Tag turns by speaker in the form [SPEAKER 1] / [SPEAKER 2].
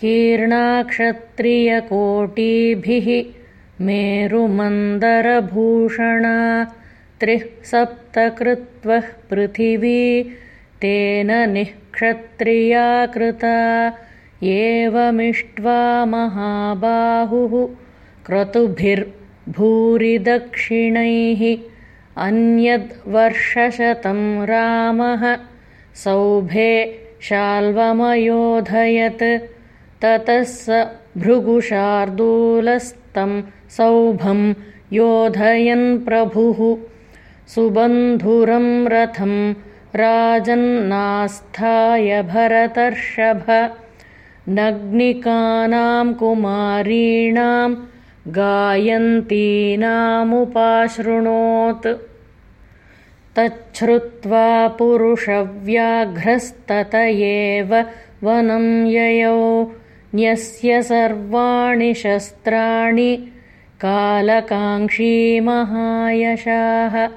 [SPEAKER 1] कीर्णाक्षत्रियकोटिभिः मेरुमन्दरभूषणा त्रिः सप्तकृत्वः पृथिवी तेन निःक्षत्रिया कृता एवमिष्ट्वा महाबाहुः क्रतुभिर्भूरिदक्षिणैः अन्यद्वर्षशतं रामः सौभे शाल्वमयोधयत् ततः स भृगुशार्दूलस्तं सौभं योधयन्प्रभुः सुबन्धुरं रथं राजन्नास्थाय भरतर्षभ। नग्निकानां कुमारीणां गायन्तीनामुपाशृणोत्। तच्छ्रुत्वा पुरुषव्याघ्रस्तत एव वनं ययौ न्यस्य सर्वाणि शस्त्राणि कालकाङ्क्षी महायशाः